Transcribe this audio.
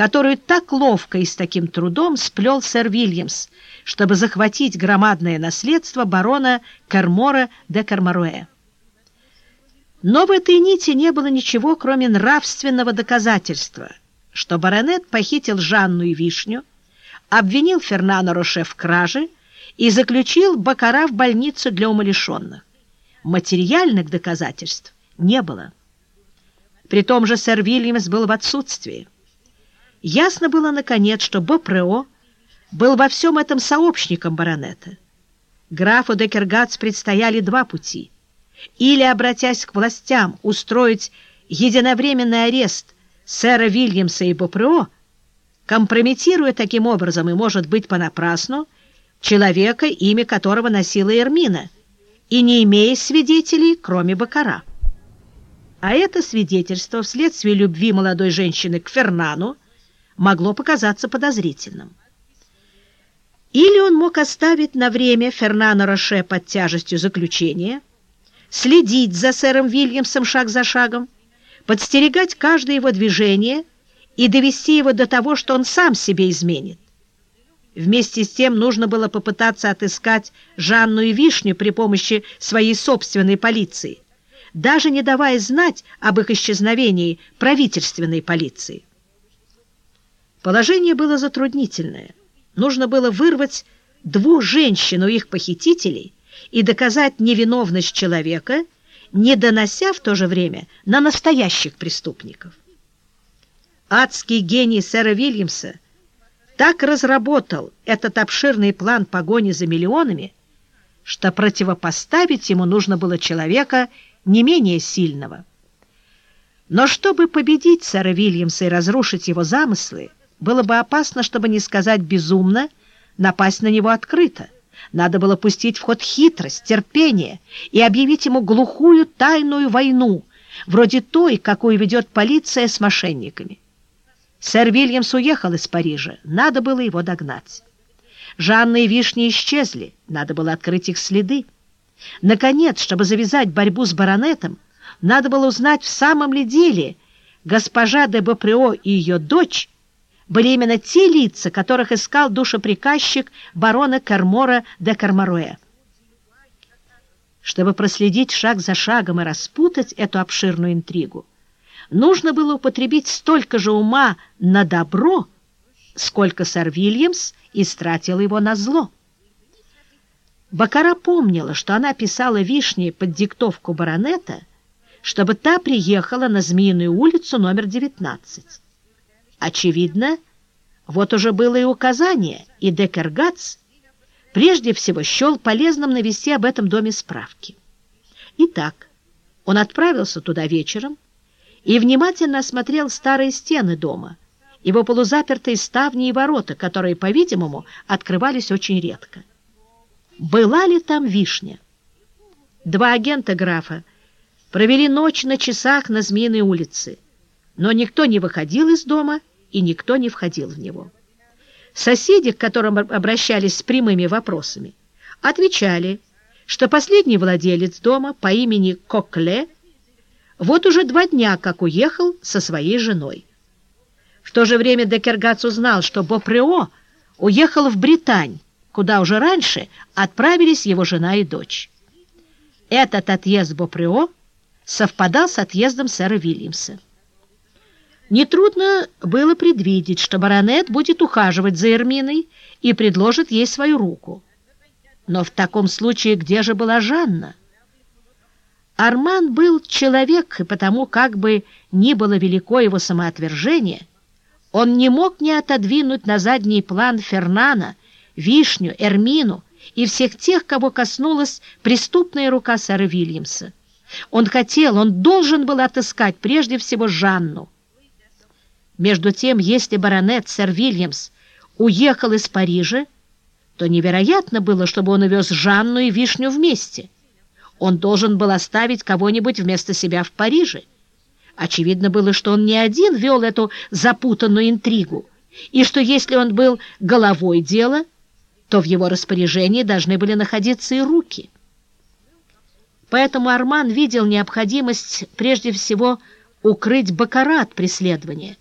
которую так ловко и с таким трудом сплел сэр Вильямс, чтобы захватить громадное наследство барона Кармора де Кармаруэ. Но в этой нити не было ничего, кроме нравственного доказательства, что баронет похитил Жанну и Вишню, обвинил Фернана Роше в краже и заключил Бакара в больницу для умалишенных. Материальных доказательств не было. При том же сэр Вильямс был в отсутствии. Ясно было, наконец, что Бопрео был во всем этом сообщником баронета. Графу Декергац предстояли два пути. Или, обратясь к властям, устроить единовременный арест сэра Вильямса и Бопрео, компрометируя таким образом, и, может быть, понапрасну, человека, имя которого носила Эрмина, и не имея свидетелей, кроме Бакара. А это свидетельство вследствие любви молодой женщины к Фернану могло показаться подозрительным. Или он мог оставить на время Фернана Роше под тяжестью заключения, следить за сэром Вильямсом шаг за шагом, подстерегать каждое его движение и довести его до того, что он сам себе изменит. Вместе с тем нужно было попытаться отыскать Жанну и Вишню при помощи своей собственной полиции, даже не давая знать об их исчезновении правительственной полиции. Положение было затруднительное. Нужно было вырвать двух женщин у их похитителей и доказать невиновность человека, не донося в то же время на настоящих преступников. Адский гений сэра Вильямса так разработал этот обширный план погони за миллионами, что противопоставить ему нужно было человека не менее сильного. Но чтобы победить сэра Вильямса и разрушить его замыслы, было бы опасно, чтобы не сказать безумно, напасть на него открыто. Надо было пустить в ход хитрость, терпение и объявить ему глухую тайную войну, вроде той, какую ведет полиция с мошенниками. Сэр Вильямс уехал из Парижа, надо было его догнать. Жанна и Вишни исчезли, надо было открыть их следы. Наконец, чтобы завязать борьбу с баронетом, надо было узнать, в самом ли деле госпожа де Бопрео и ее дочь были именно те лица, которых искал душеприказчик барона Кармора де Кармаруэ. Чтобы проследить шаг за шагом и распутать эту обширную интригу, нужно было употребить столько же ума на добро, сколько сэр Вильямс истратил его на зло. Бакара помнила, что она писала Вишне под диктовку баронета, чтобы та приехала на Змеиную улицу номер 19. Очевидно, вот уже было и указание, и Декергац прежде всего счел полезным навести об этом доме справки. Итак, он отправился туда вечером и внимательно осмотрел старые стены дома, его полузапертые ставни и ворота, которые, по-видимому, открывались очень редко. Была ли там вишня? Два агента графа провели ночь на часах на Змеиной улице, но никто не выходил из дома и никто не входил в него. Соседи, к которым обращались с прямыми вопросами, отвечали, что последний владелец дома по имени Кокле вот уже два дня как уехал со своей женой. В то же время Декергац узнал, что Бопрео уехал в Британь, куда уже раньше отправились его жена и дочь. Этот отъезд Бопрео совпадал с отъездом сэра Вильямса. Нетрудно было предвидеть, что баронет будет ухаживать за Эрминой и предложит ей свою руку. Но в таком случае где же была Жанна? Арман был человек, и потому, как бы ни было велико его самоотвержение, он не мог не отодвинуть на задний план Фернана, Вишню, Эрмину и всех тех, кого коснулась преступная рука сэра Вильямса. Он хотел, он должен был отыскать прежде всего Жанну. Между тем, если баронет сэр Вильямс уехал из Парижа, то невероятно было, чтобы он увез Жанну и Вишню вместе. Он должен был оставить кого-нибудь вместо себя в Париже. Очевидно было, что он не один вел эту запутанную интригу, и что если он был головой дела, то в его распоряжении должны были находиться и руки. Поэтому Арман видел необходимость прежде всего укрыть Бакара от преследования,